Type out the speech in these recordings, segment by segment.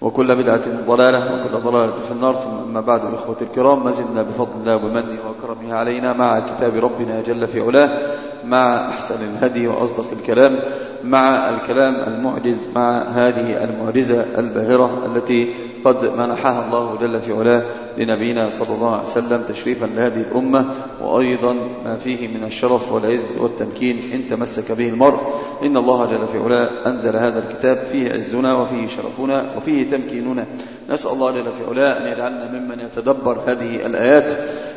وكل بدعة ضلالة وكل ضلالة في النار. ثم أما بعد الإخوة الكرام ما زلنا بفضل الله ومنه وكرمه علينا مع كتاب ربنا جل في علاه مع أحسن الهدي وأصدق الكلام مع الكلام المعجز مع هذه المعجزة الباهرة التي قد منحها الله جل في علاه لنبينا صلى الله عليه وسلم تشريفا لهذه الأمة وأيضا ما فيه من الشرف والعز والتمكين إن تمسك به المرء. إن الله جل في علاه أنزل هذا الكتاب فيه عزنا وفيه شرفنا وفيه تمكيننا. نسأل الله جل في علاه أن يجعلنا ممن يتدبر هذه الآيات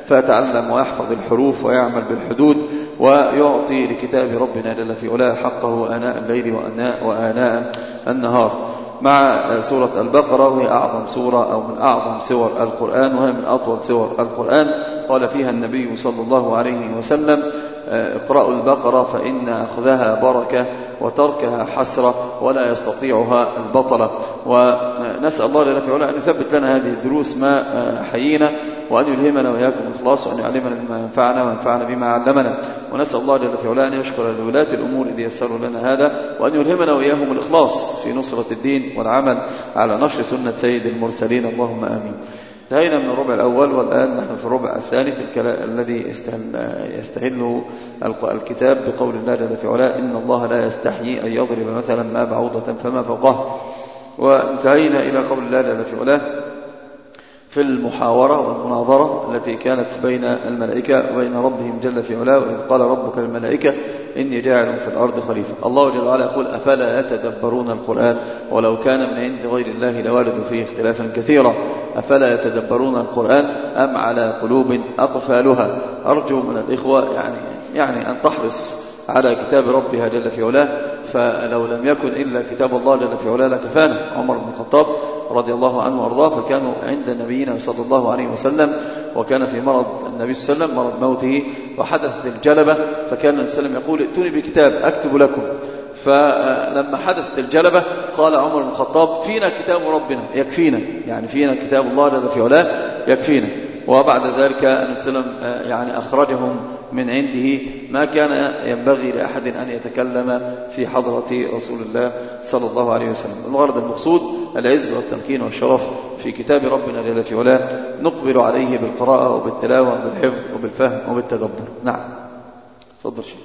فيتعلم ويحفظ الحروف ويعمل بالحدود ويعطي لكتاب ربنا جل في علاه حقه آناء الليل وآناء, وآناء النهار. مع سورة البقرة وهي أعظم سورة أو من أعظم سور القرآن وهي من أطول سور القرآن. قال فيها النبي صلى الله عليه وسلم اقرأوا البقرة فإن أخذها بركة وتركها حسرة ولا يستطيعها البطلة. ونسأل الله جل في أن يثبت لنا هذه الدروس ما حيينا. وأن يلهمنا وإياكم. الإخلاص وأن يعلمنا بما ينفعنا وينفعنا بما علمنا. ونسأل الله جل في علاه أن يشكر لولاة الأمور إذ يسروا لنا هذا. وأن يلهمنا وإياهم الإخلاص في نصرة الدين والعمل على نشر سنة سيد المرسلين. اللهم آمين. انتهينا من الربع الأول والآن نحن في الربع الثاني في الكلام الذي يستهله الكتاب بقول الله جل في علاه إن الله لا يستحيي أن يضرب مثلا ما بعوضة فما فوقها وانتهينا إلى قول الله جل في علاه في المحاورة والمناظرة التي كانت بين الملائكة وبين ربهم جل في علاه وإذ قال ربك للملائكة إني جاعل في الأرض خليفة. الله جل وعلا يقول أفلا يتدبرون القرآن؟ ولو كان من عند غير الله لوالد فيه اختلافا كثيرا. أفلا يتدبرون القرآن أم على قلوب أقفالها؟ أرجو من الإخوة يعني, يعني أن تحرص على كتاب ربها جل في علاه فلو لم يكن إلا كتاب الله جل في علاه لكفانا. عمر بن الخطاب رضي الله عنه وأرضاه فكانوا عند نبينا صلى الله عليه وسلم وكان في مرض النبي صلى الله عليه وسلم مرض موته وحدثت الجلبة فكان النبي صلى الله عليه وسلم يقول ائتوني بكتاب أكتب لكم. فلما حدثت الجلبة قال عمر بن الخطاب فينا كتاب ربنا يكفينا. يعني فينا كتاب الله جل في علاه يكفينا. وبعد ذلك النبي صلى الله عليه وسلم يعني أخرجهم من عنده. ما كان ينبغي لأحد أن يتكلم في حضرة رسول الله صلى الله عليه وسلم. الغرض المقصود العز والتمكين والشرف في كتاب ربنا جل في علاه نقبل عليه بالقراءة وبالتلاوة وبالحفظ وبالفهم وبالتدبر. نعم. تفضل شيء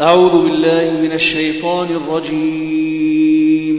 أعوذ بالله من الشيطان الرجيم.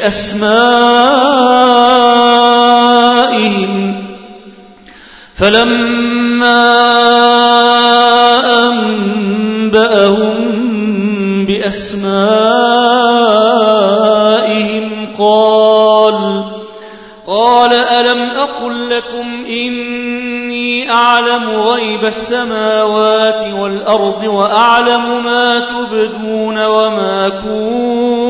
بأسمائهم فلما أنبأهم بأسمائهم قال قال ألم أقل لكم إني أعلم غيب السماوات والأرض وأعلم ما تبدون وما كنتم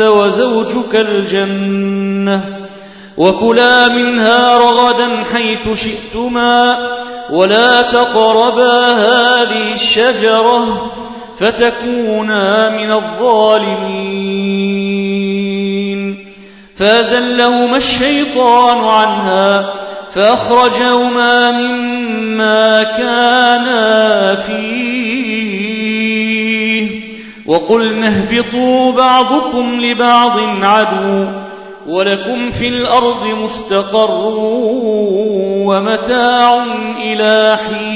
وزوجك الجنة وكلا منها رغدا حيث شئتما ولا تقربا هذه الشجرة فتكونا من الظالمين. فأزلهما الشيطان عنها فأخرجهما مما كانا فيه. وقلنا اهبطوا بعضكم لبعض عدو ولكم في الأرض مستقر ومتاع إلى حين.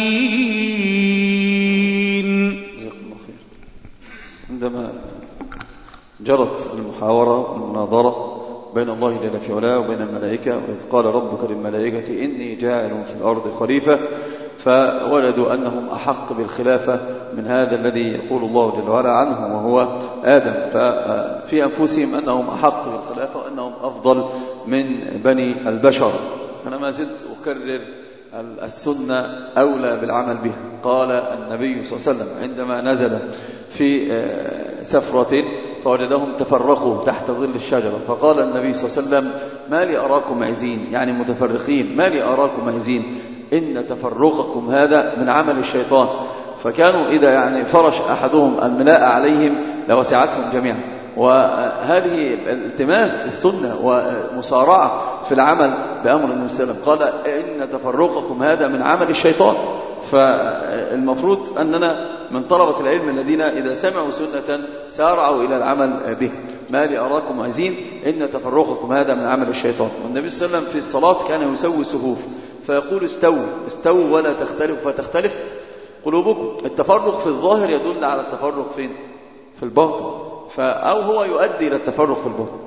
عندما جرت المحاورة والمناظرة بين الله جل في علاه وبين الملائكة وإذ قال ربك للملائكة إني جاعل في الأرض خليفة فولدوا أنهم أحق بالخلافة من هذا الذي يقول الله جل وعلا عنه وهو آدم. ففي أنفسهم أنهم أحق بالخلافة وأنهم أفضل من بني البشر. أنا ما زلت أكرر السنة أولى بالعمل بها. قال النبي صلى الله عليه وسلم عندما نزل في سفرة فوجدهم تفرقوا تحت ظل الشجرة. فقال النبي صلى الله عليه وسلم ما لي أراكم عزين. يعني متفرقين. ما لي أراكم عزين. إن تفرقكم هذا من عمل الشيطان. فكانوا إذا يعني فرش أحدهم الملاء عليهم لوسعتهم جميعا. وهذه التماس السنة ومسارعة في العمل بأمر النبي صلى الله عليه وسلم. قال إن تفرقكم هذا من عمل الشيطان. فالمفروض أننا من طلبة العلم الذين إذا سمعوا سنة سارعوا إلى العمل به. ما لي أراكم عزين إن تفرقكم هذا من عمل الشيطان. والنبي صلى الله عليه وسلم في الصلاة كان يسوي صفوف فيقول استووا استووا ولا تختلف فتختلف قلوبكم. التفرق في الظاهر يدل على التفرق فين؟ في الباطن. أو هو يؤدي إلى التفرق في الباطن.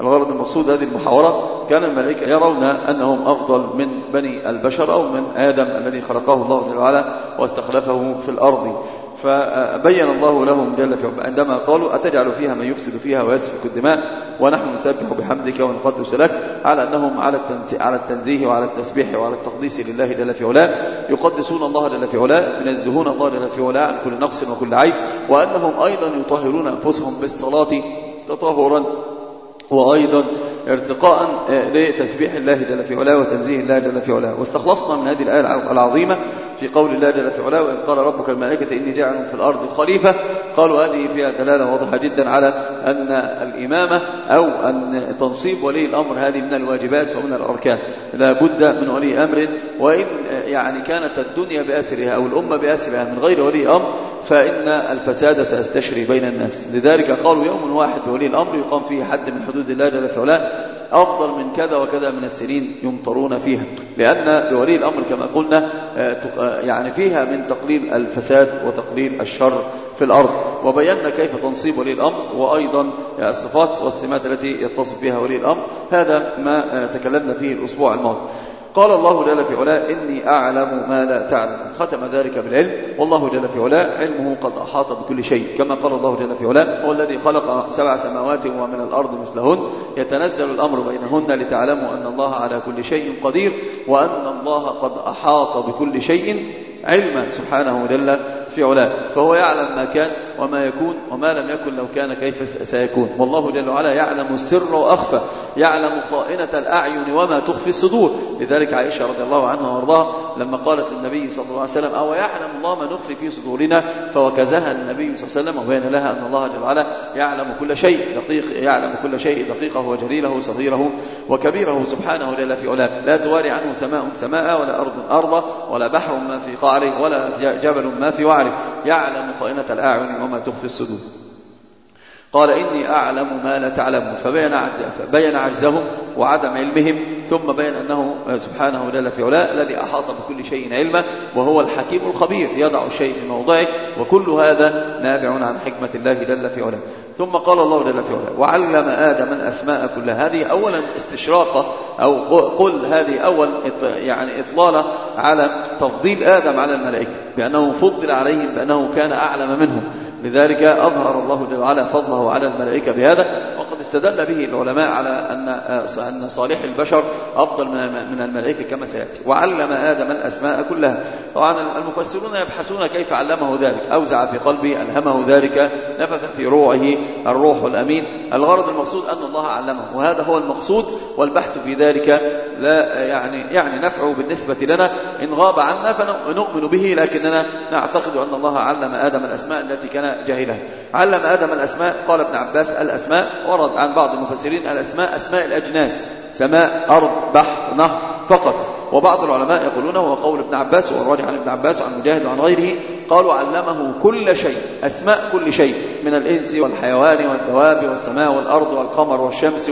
الغرض المقصود هذه المحاورة كان الملائكة يرون أنهم أفضل من بني البشر أو من آدم الذي خلقه الله جل وعلا واستخلفه في الأرض. فبين الله لهم جل في عندما قالوا أتجعل فيها من يفسد فيها ويسفك الدماء ونحن نسبح بحمدك ونقدس لك على أنهم على على التنزيه وعلى التسبيح وعلى التقديس لله جل في علاه. يقدسون الله جل في علاه ينزهون الله جل في علاه عن كل نقص وكل عيب. وأنهم أيضا يطهرون أنفسهم بالصلاة تطهرا. وأيضا ارتقاء لتسبيح الله جل في علاه وتنزيه الله جل في علاه. واستخلصنا من هذه الآية العظيمة في قول الله جل في علاه وإن قال ربك الملائكة إني جاعل في الأرض خليفة. قالوا هذه فيها دلالة واضحة جدا على أن الإمامة أو أن تنصيب ولي الأمر هذه من الواجبات ومن الأركان. لا بد من ولي أمر وإن يعني كانت الدنيا بأسرها أو الأمة بأسرها من غير ولي أمر فإن الفساد سيستشري بين الناس. لذلك قالوا يوم واحد بولي الأمر يقام فيه حد من حدود الله جل في علاه أفضل من كذا وكذا من السنين يمطرون فيها. لأن لولي الأمر كما قلنا يعني فيها من تقليل الفساد وتقليل الشر في الأرض. وبينا كيف تنصيب ولي الأمر وأيضا الصفات والسمات التي يتصف بها ولي الأمر. هذا ما تكلمنا فيه الأسبوع الماضي. قال الله جل في علاه إني أعلم ما لا تعلم. ختم ذلك بالعلم. والله جل في علاه علمه قد أحاط بكل شيء. كما قال الله جل في علاه هو الذي خلق سبع سماوات ومن الأرض مثلهن. يتنزل الأمر بينهن لتعلموا أن الله على كل شيء قدير وأن الله قد أحاط بكل شيء علما. سبحانه جل في علاه. فهو يعلم ما كان وما يكون وما لم يكن لو كان كيف سيكون. والله جل وعلا يعلم السر وأخفى يعلم خائنة الأعين وما تخفي الصدور. لذلك عائشة رضي الله عنها وأرضاها لما قالت للنبي صلى الله عليه وسلم أو يعلم الله ما نخفي في صدورنا؟ فوكزها النبي صلى الله عليه وسلم وبين لها أن الله جل وعلا يعلم كل شيء دقيق يعلم كل شيء دقيقه وجليله وصغيره وكبيره سبحانه جل في علاه. لا تواري عنه سماء سماء ولا أرض أرضا ولا بحر ما في قعره ولا جبل ما في وعره. يعلم خائنة الأعين وما تخفي الصدور. قال إني أعلم ما لا تعلمون فبين عجزهم وعدم علمهم ثم بين أنه سبحانه جل في علاه الذي أحاط بكل شيء علما وهو الحكيم الخبير يضع الشيء في موضعه وكل هذا نابع عن حكمة الله جل في علاه. ثم قال الله جل في علاه وعلم آدم الأسماء كلها. هذه أولا استشراقة أو قل هذه أول يعني إطلالة على تفضيل آدم على الملائكة بأنه فضل عليهم بأنه كان أعلم منهم. لذلك أظهر الله جل وعلا فضله على الملائكة بهذا. وقد استدل به العلماء على أن صالح البشر أفضل من الملائكة كما سيأتي. وعلم آدم الأسماء كلها. طبعا المفسرون يبحثون كيف علمه ذلك. أوزع في قلبه ألهمه ذلك نفث في روعه الروح الأمين. الغرض المقصود أن الله علمه. وهذا هو المقصود والبحث في ذلك. لا يعني يعني نفعه بالنسبة لنا. إن غاب عنا فنؤمن به لكننا نعتقد أن الله علم آدم الأسماء التي كان جاهلها علم آدم الأسماء قال ابن عباس الأسماء ورد عن بعض المفسرين الأسماء أسماء الأجناس سماء أرض بحر نهر فقط. وبعض العلماء يقولون هو قول ابن عباس والراجح عن ابن عباس وعن مجاهد وعن غيره قالوا علمه كل شيء أسماء كل شيء من الإنس والحيوان والدواب والسماء والأرض والقمر والشمس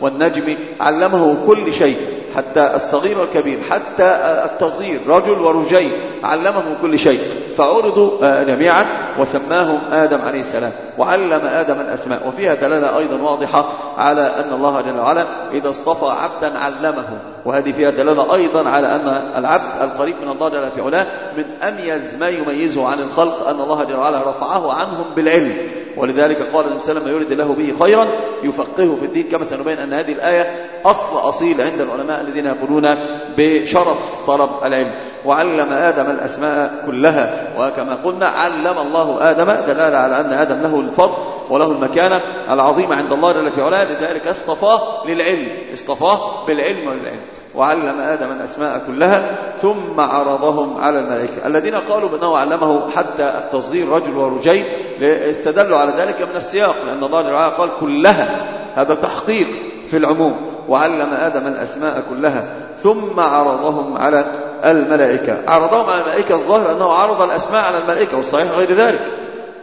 والنجم علمه كل شيء. حتى الصغير والكبير حتى التصغير رجل ورجين علمهم كل شيء. فعرضوا جميعا وسماهم آدم عليه السلام وعلم آدم الأسماء. وفيها دلالة أيضا واضحة على أن الله جل وعلا إذا اصطفى عبدا علمه. وهذه فيها دلالة أيضا على أن العبد القريب من الله جل في علاه من أميز ما يميزه عن الخلق أن الله جل وعلا رفعه عنهم بالعلم. ولذلك قال النبي صلى الله عليه وسلم يريد الله به خيرا يفقهه في الدين. كما سنبين أن هذه الآية أصل أصيل عند العلماء الذين يقولون بشرف طلب العلم. وعلم آدم الأسماء كلها. وكما قلنا علم الله آدم دلالة على أن آدم له الفضل وله المكانة العظيمة عند الله جل في علاه. لذلك اصطفاه للعلم. اصطفاه بالعلم وللعلم وعلم آدم الأسماء كلها. ثم عرضهم على الملائكة. الذين قالوا بأنه علمه حتى التصغير رجل ورجين استدلوا على ذلك من السياق. لأن الله جل وعلا قال كلها. هذا تحقيق في العموم. وعلم آدم الأسماء كلها ثم عرضهم على الملائكة. عرضهم على الملائكة الظاهر أنه عرض الأسماء على الملائكة والصحيح غير ذلك.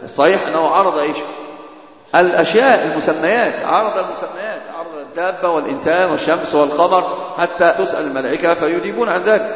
الصحيح أنه عرض إيش؟ الأشياء المسميات عرض المسميات عرض الدابة والإنسان والشمس والقمر حتى تسأل الملائكة فيجيبون عن ذلك.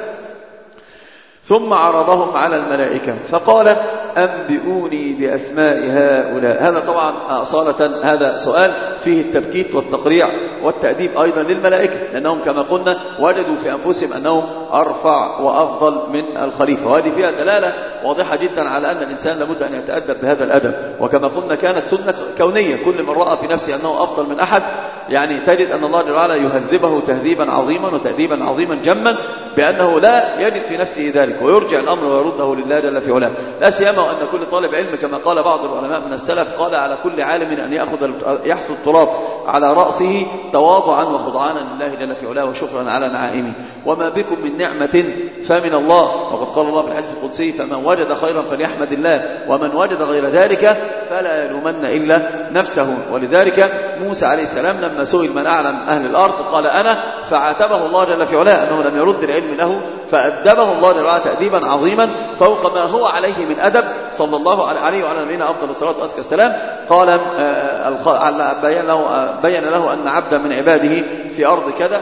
ثم عرضهم على الملائكة. فقال أنبئوني بأسماء هؤلاء. هذا طبعا أصالة هذا سؤال فيه التبكيت والتقريع والتأديب أيضا للملائكة لأنهم كما قلنا وجدوا في أنفسهم أنهم أرفع وأفضل من الخليفة. وهذه فيها دلالة واضحة جدا على أن الإنسان لابد أن يتأدب بهذا الأدب. وكما قلنا كانت سنة كونية كل من رأى في نفسه أنه أفضل من أحد يعني تجد أن الله جل وعلا يهذبه تهذيبا عظيما وتأديبا عظيما جما بأنه لا يجد في نفسه ذلك ويرجع الأمر ويرده لله جل في علاه. لا سيما وأن كل طالب علم كما قال بعض العلماء من السلف قال على كل عالم أن يأخذ يحصل التراب على رأسه تواضعا وخضعانا لله جل في علاه وشكرا على نعائمه وما بكم من نعمة فمن الله. وقد قال الله في الحديث القدسي فمن وجد خيرا فليحمد الله ومن وجد غير ذلك فلا يلومن إلا نفسه. ولذلك موسى عليه السلام لما سئل من أعلم أهل الأرض قال أنا فعاتبه الله جل في علاه أنه لم يرد العلم له فأدبه الله جل وعلا تأديبا عظيما فوق ما هو عليه من أدب. صلى الله عليه وعلى نبينا أفضل الصلاة وأزكى السلام. قال بين له, بين له أن عبدا من عباده في أرض كذا.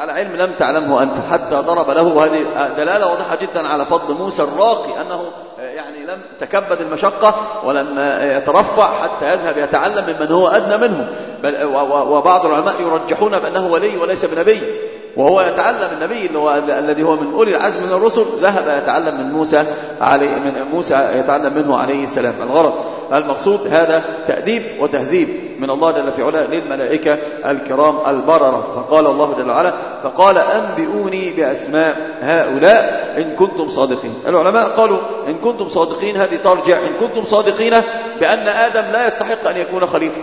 على علم لم تعلمه أنت حتى ضرب له. وهذه دلالة واضحة جدا على فضل موسى الراقي أنه يعني لم تكبد المشقة ولم يترفع حتى يذهب يتعلم ممن هو أدنى منه. بل وبعض العلماء يرجحون بأنه ولي وليس بنبي. وهو يتعلم النبي هو الذي هو من أولي العزم من الرسل ذهب يتعلم من موسى عليه من موسى يتعلم منه عليه السلام. الغرض المقصود هذا تأديب وتهذيب من الله جل في علاه للملائكة الكرام البررة. فقال الله جل وعلا فقال أنبئوني بأسماء هؤلاء إن كنتم صادقين. العلماء قالوا إن كنتم صادقين هذه ترجع إن كنتم صادقين بأن آدم لا يستحق أن يكون خليفة.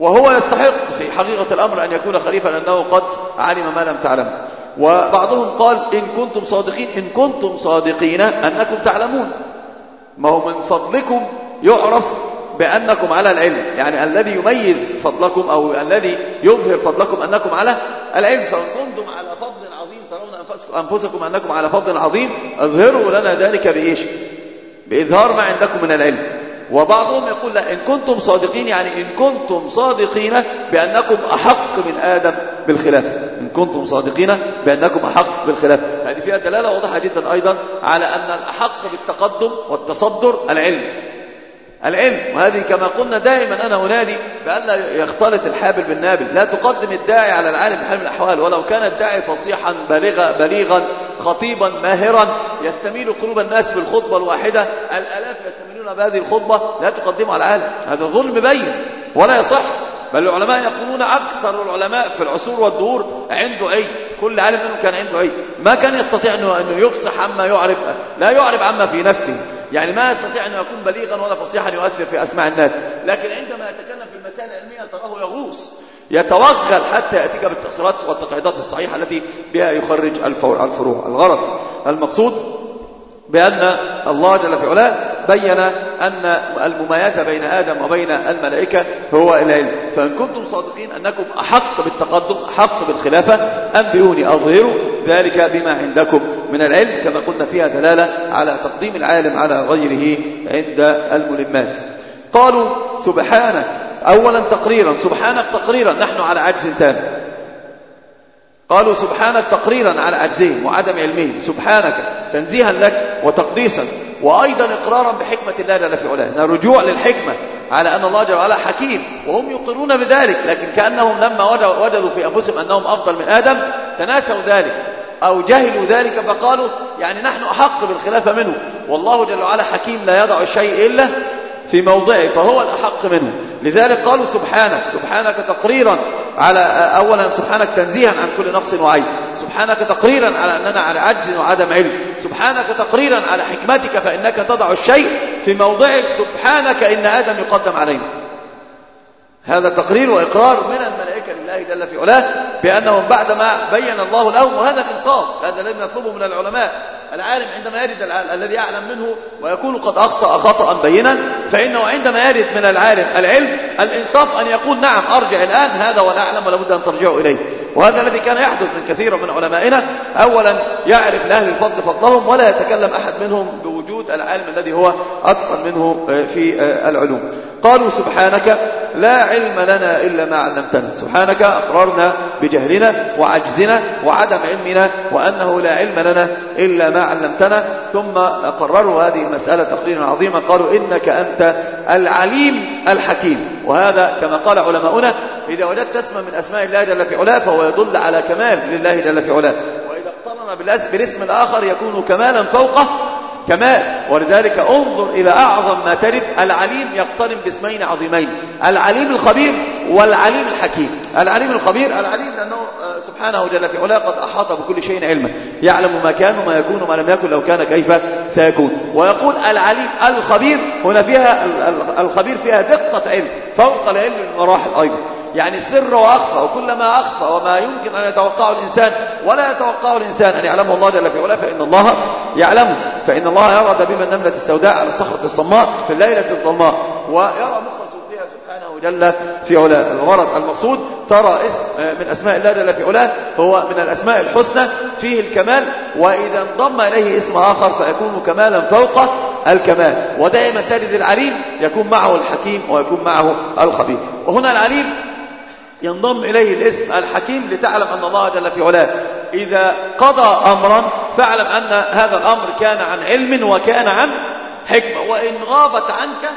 وهو يستحق في حقيقة الأمر أن يكون خليفة لأنه قد علم ما لم تعلم. وبعضهم قال إن كنتم صادقين إن كنتم صادقين أنكم تعلمون. ما هو من فضلكم يعرف بأنكم على العلم. يعني الذي يميز فضلكم أو الذي يظهر فضلكم أنكم على العلم. فإن كنتم على فضل عظيم ترون أنفسكم أنكم على فضل عظيم أظهروا لنا ذلك بإيش؟ بإظهار ما عندكم من العلم. وبعضهم يقول لا إن كنتم صادقين يعني إن كنتم صادقين بأنكم أحق من آدم بالخلافة إن كنتم صادقين بأنكم أحق بالخلافة هذه فيها دلالة واضحة جدا أيضا على أن الأحق بالتقدم والتصدر العلم. العلم وهذه كما قلنا دائما أنا أنادي بأن لا يختلط الحابل بالنابل. لا تقدم الداعي على العالم بحال من الأحوال ولو كان الداعي فصيحا بليغا, بليغا خطيبا ماهرا يستميل قلوب الناس بالخطبة الواحدة الألاف يستميلون بهذه الخطبة لا تقدمها على العالم هذا ظلم بين ولا يصح. بل العلماء يقولون أكثر العلماء في العصور والدهور عنده عي كل عالم منهم كان عنده عي ما كان يستطيع أنه, يفصح عما يعرب لا يعرب عما في نفسه. يعني ما يستطيع أن يكون بليغا ولا فصيحا يؤثر في أسماع الناس. لكن عندما يتكلم في المسائل العلمية تراه يغوص. يتوغل حتى يأتيك بالتقصيرات والتقعيدات الصحيحة التي بها يخرج الفروع. الغرض المقصود بأن الله جل في علاه بين أن المميزة بين آدم وبين الملائكة هو العلم. فإن كنتم صادقين أنكم أحق بالتقدم أحق بالخلافة أنبئوني أظهروا ذلك بما عندكم من العلم كما قلنا فيها دلالة على تقديم العالم على غيره عند الملمات. قالوا سبحانك أولا تقريرا سبحانك تقريرا نحن على عجز تام. قالوا سبحانك تقريرا على عجزهم وعدم علمهم سبحانك تنزيها لك وتقديسا. وأيضا إقرارا بحكمة الله جل في علاه. رجوع للحكمة على أن الله جل وعلا حكيم وهم يقرون بذلك لكن كأنهم لما وجدوا في أنفسهم أنهم أفضل من آدم تناسوا ذلك أو جهلوا ذلك فقالوا يعني نحن أحق بالخلافة منه. والله جل وعلا حكيم لا يضع الشيء إلا في موضعه فهو الأحق منه. لذلك قالوا سبحانك سبحانك تقريرا على أولا سبحانك تنزيها عن كل نقص وعيب سبحانك تقريرا على أننا على عجز وعدم علم سبحانك تقريرا على حكمتك فإنك تضع الشيء في موضعك سبحانك إن آدم يقدم علينا. هذا تقرير وإقرار من الملائكة لله جل في علاه بأنهم بعدما بين الله لهم وهذا الإنصاف هذا الذي نطلبه من العلماء. العالم عندما يرد الذي يعلم منه ويكون قد أخطأ خطأ بينا فإنه عندما يرد من العالم العلم الإنصاف أن يقول نعم أرجع الآن هذا ولا أعلم ولا بد أن ترجعوا إليه. وهذا الذي كان يحدث من كثير من علمائنا أولا يعرف لأهل الفضل فضلهم ولا يتكلم أحد منهم بوجود العالم الذي هو أتقن منه في العلوم. قالوا سبحانك لا علم لنا إلا ما علمتنا. سبحانك أقررنا بجهلنا وعجزنا وعدم علمنا وأنه لا علم لنا إلا ما علمتنا. ثم قرروا هذه المسألة تقريرا عظيما. قالوا إنك أنت العليم الحكيم. وهذا كما قال علماؤنا إذا وجدت اسما من أسماء الله جل في علاه فهو يدل على كمال لله جل في علاه. وإذا اقترن بالاسم الآخر يكون كمالا فوقه كمال ولذلك انظر إلى أعظم ما ترد. العليم يقترن باسمين عظيمين. العليم الخبير والعليم الحكيم. العليم الخبير العليم لأنه سبحانه جل في علاه قد أحاط بكل شيء علما. يعلم ما كان وما يكون وما لم يكن لو كان كيف سيكون. ويقول العليم الخبير هنا فيها الخبير فيها دقة علم فوق العلم المراحل أيضا. يعني السر وأخفى وكلما أخفى وما يمكن أن يتوقعه الإنسان ولا يتوقعه الإنسان. أن يعلمه الله جل في علاه فإن الله يعلمه. فإن الله يرى دبيب النملة السوداء على الصخرة الصماء في الليلة الظلماء. ويرى مخ صوفها سبحانه جل في علاه. الغرض المقصود ترى اسم من أسماء الله جل في علاه هو من الأسماء الحسنى فيه الكمال. وإذا انضم إليه اسم آخر فيكون كمالا فوق الكمال. ودائما تجد العليم يكون معه الحكيم ويكون معه الخبير. وهنا العليم ينضم إليه الاسم الحكيم لتعلم أن الله جل في علاه. إذا قضى أمرا فاعلم أن هذا الأمر كان عن علم وكان عن حكمة وإن غابت عنك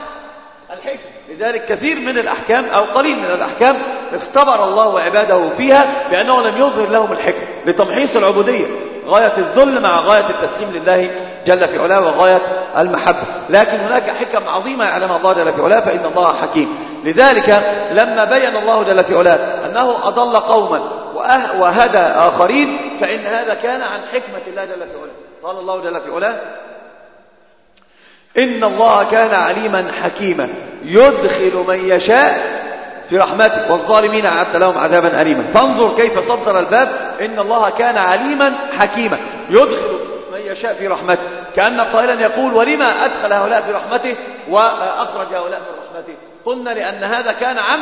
الحكمة. لذلك كثير من الأحكام أو قليل من الأحكام اختبر الله عباده فيها بأنه لم يظهر لهم الحكمة. لتمحيص العبودية غاية الذل مع غاية التسليم لله جل في علاه وغاية المحبة. لكن هناك حكم عظيمة يعلمها الله جل في علاه فإن الله حكيم. لذلك لما بين الله جل في علاه أنه أضل قوما وهدى آخرين فإن هذا كان عن حكمة الله جل في علاه. قال الله جل في علاه إن الله كان عليما حكيما يدخل من يشاء في رحمته والظالمين أعدت لهم عذابا أليما. فانظر كيف صدر الباب إن الله كان عليما حكيما يدخل من يشاء في رحمته. كأن قائلا يقول ولما أدخل هؤلاء في رحمته؟ وأخرج هؤلاء من رحمته. قلنا لأن هذا كان عن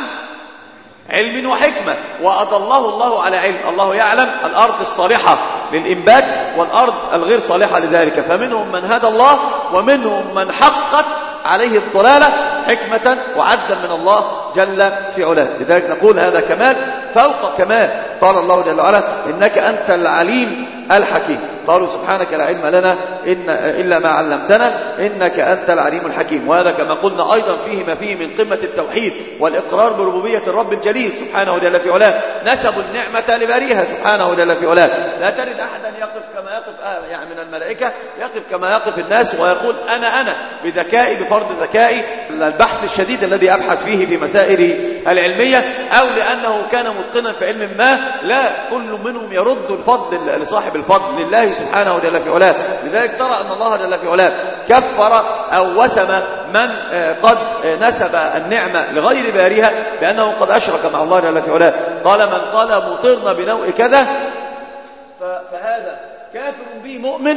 علم وحكمة وأضله الله على علم. الله يعلم الأرض الصالحة للإنبات والأرض الغير صالحة لذلك. فمنهم من هدى الله ومنهم من حقت عليه الضلالة حكمة وعدلا من الله. جل في علاه. لذلك نقول هذا كمال فوق كمال. قال الله جل وعلا إنك أنت العليم الحكيم. قالوا سبحانك لا علم لنا إن إلا ما علمتنا إنك أنت العليم الحكيم. وهذا كما قلنا أيضا فيه ما فيه من قمة التوحيد والإقرار بربوبية الرب الجليل سبحانه جل في علاه. نسبوا النعمة لباريها سبحانه جل في علاه. لا تجد أحدا يقف كما يقف آه يعني من الملائكة يقف كما يقف الناس ويقول أنا أنا بذكائي بفرض ذكائي البحث الشديد الذي أبحث فيه في مسائل العلمية أو لأنه كان متقنا في علم ما لا كل منهم يرد الفضل لصاحب الفضل لله سبحانه جل في علاه. لذلك ترى أن الله جل في علاه كفر أو وسم من قد نسب النعمة لغير بارها بأنه قد أشرك مع الله جل في علاه. قال من قال مطرنا بنوء كذا فهذا كافر به مؤمن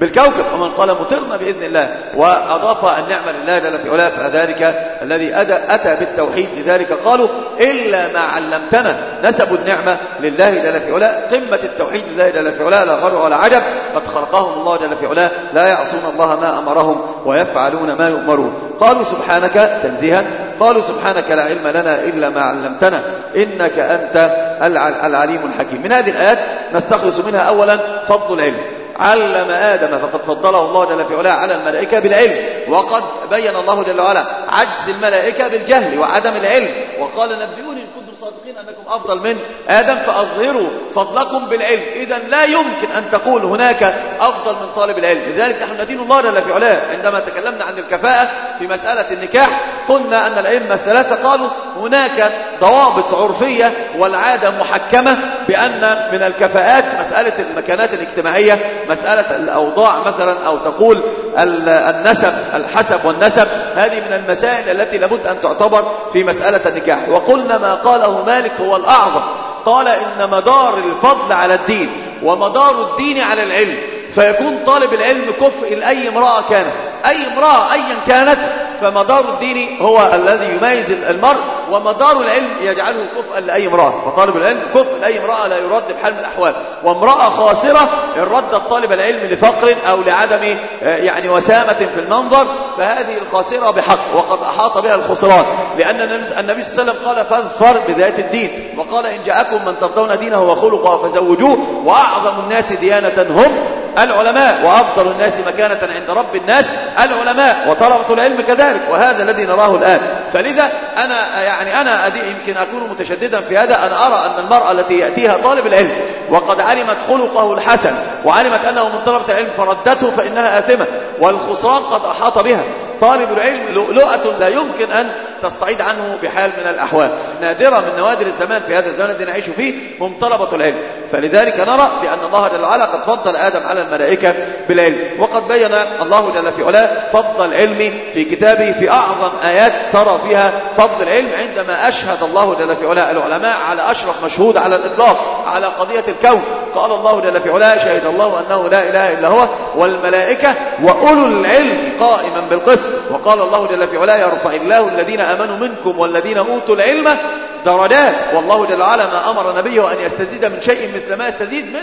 بالكوكب ومن قال مطرنا بإذن الله وأضاف النعمة لله جل في علاه فذلك الذي أتى بالتوحيد لذلك. قالوا إلا ما علمتنا نسبوا النعمة لله جل في علاه قمة التوحيد لله جل في علاه لا غر ولا عجب. قد خلقهم الله جل في علاه لا يعصون الله ما أمرهم ويفعلون ما يؤمرون. قالوا سبحانك تنزيها قالوا سبحانك لا علم لنا إلا ما علمتنا إنك أنت العليم الحكيم. من هذه الآيات نستخلص منها أولا فضل العلم. علم آدم فقد فضله الله جل في علاه على الملائكة بالعلم. وقد بين الله جل وعلا عجز الملائكة بالجهل وعدم العلم. وقال نبئوني صادقين أنكم أفضل من آدم فأظهروا فضلكم بالعلم. إذا لا يمكن أن تقول هناك أفضل من طالب العلم. لذلك نحن ندين الله جل في علاه. عندما تكلمنا عن الكفاءة في مسألة النكاح قلنا أن الأئمة الثلاثة قالوا هناك ضوابط عرفية والعادة محكمة بأن من الكفاءات مسألة المكانات الاجتماعية مسألة الأوضاع مثلا أو تقول النسب الحسب والنسب. هذه من المسائل التي لابد أن تعتبر في مسألة النكاح. وقلنا ما قاله مالك هو الأعظم. قال إن مدار الفضل على الدين ومدار الدين على العلم. فيكون طالب العلم كفء لأي امرأة كانت. أي امرأة أيا كانت فمدار الدين هو الذي يميز المرء ومدار العلم يجعله كفءا لأي امرأة. فطالب العلم كفء لأي امرأة لا يرد بحال من الأحوال. وامرأة خاسرة إن ردت طالب العلم لفقر أو لعدم يعني وسامة في المنظر فهذه الخاسرة بحق وقد أحاط بها الخسران. لأن النبي صلى الله عليه وسلم قال فاظفر بذات الدين وقال إن جاءكم من ترضون دينه وخلقه فزوجوه وأعظم الناس ديانة هم العلماء وأفضل الناس مكانة عند رب الناس العلماء وطلبة العلم كذلك وهذا الذي نراه الآن. فلذا أنا يعني أنا يمكن أكون متشددا في هذا أنا أرى أن المرأة التي يأتيها طالب العلم وقد علمت خلقه الحسن وعلمت أنه من طلبة العلم فردته فإنها آثمة والخسران قد أحاط بها. طالب العلم لؤلؤة لا يمكن أن تستعيد عنه بحال من الأحوال. نادرة من نوادر الزمان في هذا الزمان الذي نعيش فيه هم طلبة العلم. فلذلك نرى بأن الله جل وعلا قد فضل آدم على الملائكة بالعلم. وقد بين الله جل في علاه فضل العلم في كتابه في أعظم آيات ترى فيها فضل العلم عندما أشهد الله جل في علاه العلماء على أشرف مشهود على الإطلاق على قضية الكون. قال الله جل في علاه شهد الله أنه لا إله إلا هو والملائكة وأولو العلم قائما بالقسط. وقال الله جل في علاه يرفع الله الذين آمنوا منكم والذين أوتوا العلم درجات. والله جل وعلا ما أمر نبيه أن يستزيد من شيء مثل ما يستزيد من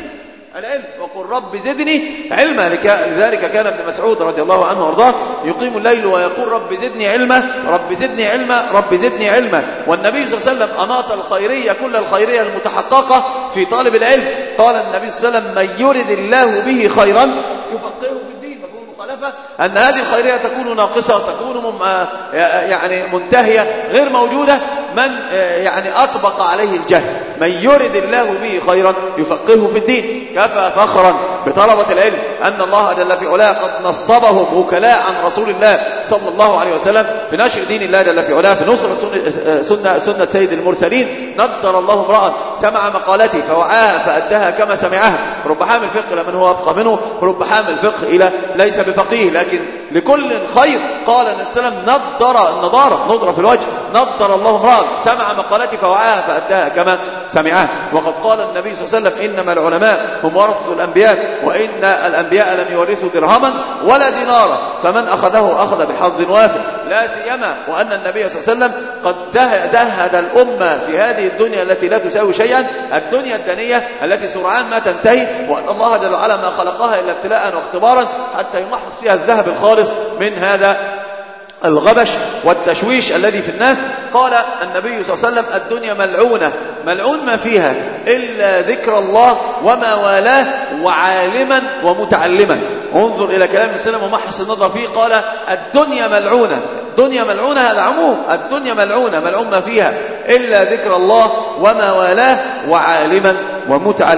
العلم. وقل رب زدني علما. لذلك كان ابن مسعود رضي الله عنه وارضاه يقيم الليل ويقول رب زدني علما رب زدني علما رب زدني علما. والنبي صلى الله عليه وسلم أناط الخيرية كل الخيرية المتحققة في طالب العلم. قال النبي صلى الله عليه وسلم من يرد الله به خيرا يفقهه المخالفة أن هذه الخيرية تكون ناقصة تكون يعني منتهية غير موجودة من يعني أطبق عليه الجهل. من يرد الله به خيرا يفقهه في الدين. كفى فخرا بطلبة العلم أن الله جل في علاه قد نصبهم وكلاء عن رسول الله صلى الله عليه وسلم. في نشر دين الله جل في علاه في نصرة سنة, سنة, سنة سيد المرسلين. نضر الله امرأ سمع مقالتي فوعاها فأدها كما سمعها. رب حامل فقه لمن هو أفقى منه. رب حامل فقه إلى ليس بفقيه لكن لكل خير. قال عليه وسلم نضر النضارة نضرة في الوجه. نضر الله امرأ سمع مقالتي فوعاها فأدها كما سمعها وقد قال النبي صلى الله عليه وسلم إنما العلماء هم ورثة الأنبياء وإن الأنبياء لم يورثوا درهما ولا دينارا. فمن أخذه أخذ بحظ وافر. لا سيما وأن النبي صلى الله عليه وسلم قد زهد الأمة في هذه الدنيا التي لا تساوي شيئا الدنيا الدنية التي سرعان ما تنتهي وأن الله جل وعلا ما خلقها إلا ابتلاء واختبارا حتى يمحص فيها الذهب الخالص من هذا الغبش والتشويش الذي في الناس. قال النبي صلى الله عليه وسلم الدنيا ملعونة. ملعون ما فيها؟ إلا ذكر الله وما والاه وعالما ومتعلما. انظر إلى كلام السلام ومحص النظر فيه. قال الدنيا ملعونة. الدنيا ملعونة هذا عموم. الدنيا ملعونة. ملعون ما فيها. إلا ذكر الله وما والاه وعالما ومتعلما.